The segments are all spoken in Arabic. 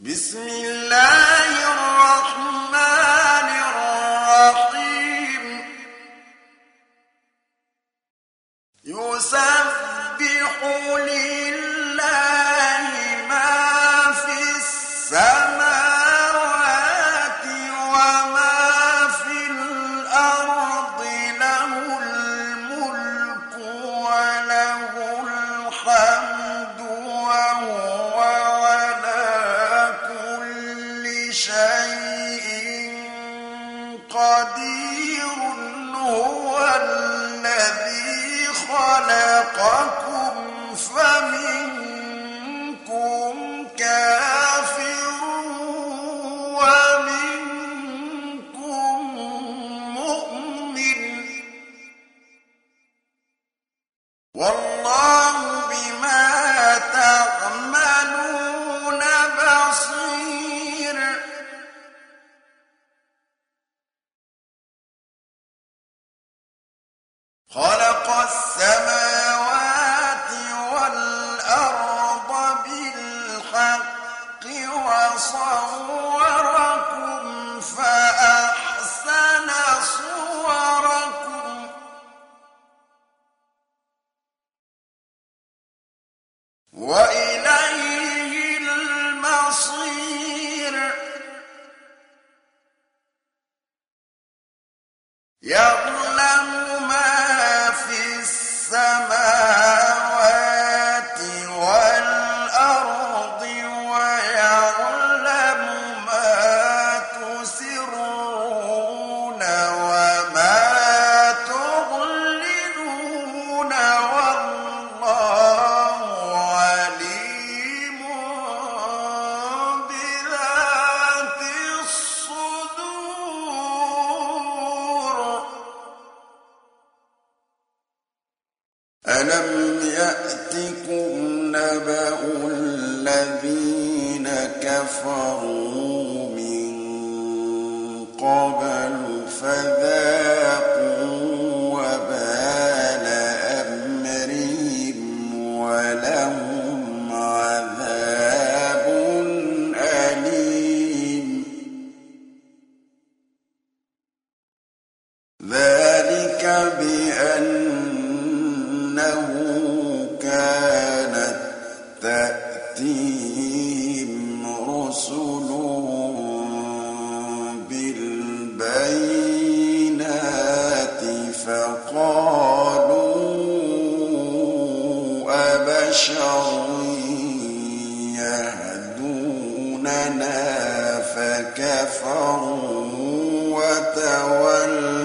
بسم الله خلق السماوات والأرض بالحق وصوركم فأحسن صوركم. وإلى يأتكم نبأ الذين كفروا من قبل فذاقوا وبال أمرهم ولهم عذاب أليم. ذلك بأن تأتيهم رسلهم بالبينات فقالوا أبشر يهدوننا فكفروا وتولوا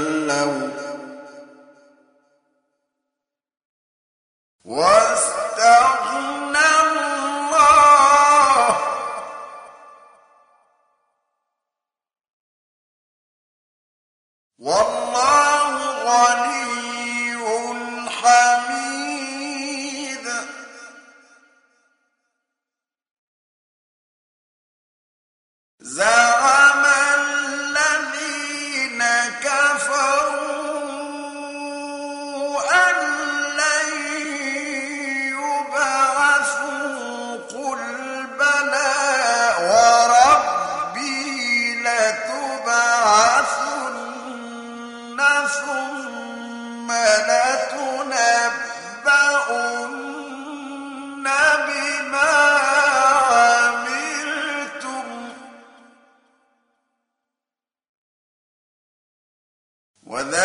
والله غني وذلك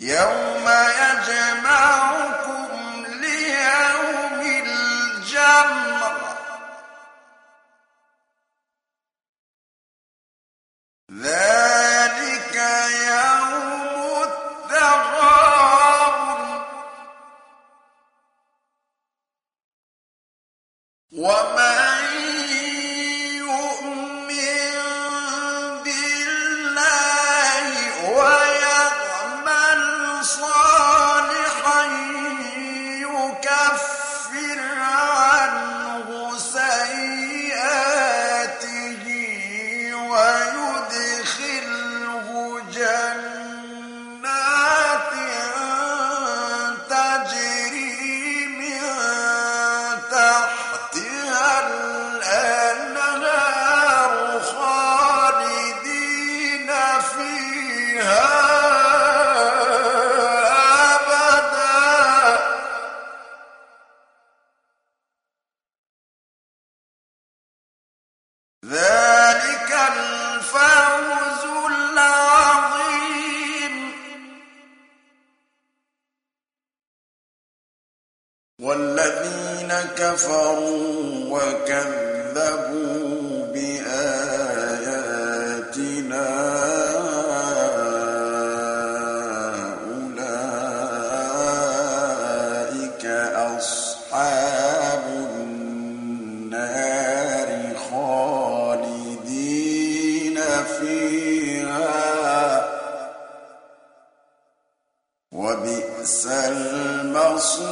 يوم يجمعكم ليوم الجمع ذلك يوم التغابن. وما وكذبوا بآياتنا أولئك أصحاب النار خالدين فيها وبئس المصير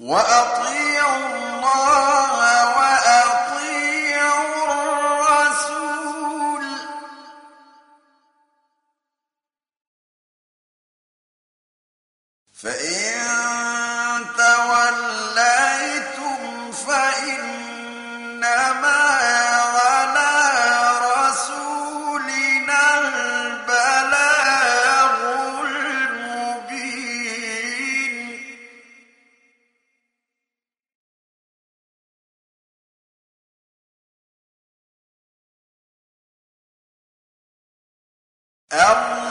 وأطيعوا الله وأطيعوا الرسول. فإن Allah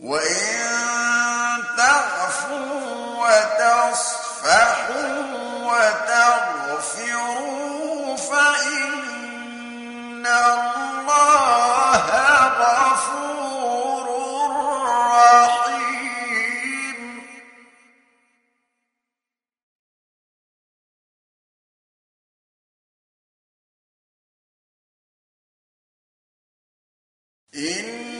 وإن تعفوا وتصفحوا وتغفروا فإن الله غفور رحيم إن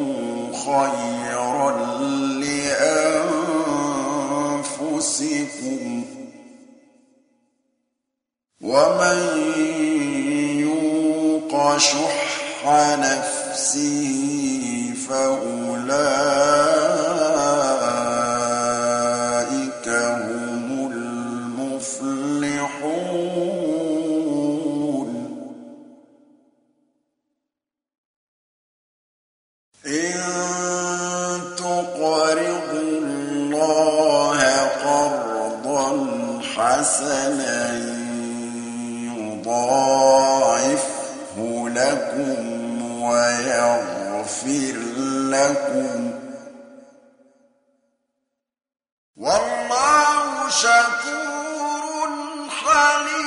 خيرا لأنفسكم. ومن يوق شح نفسه فأولئك هم المفلحون. إن حسنا يضاعفه لكم ويغفر لكم. والله شكور حليم.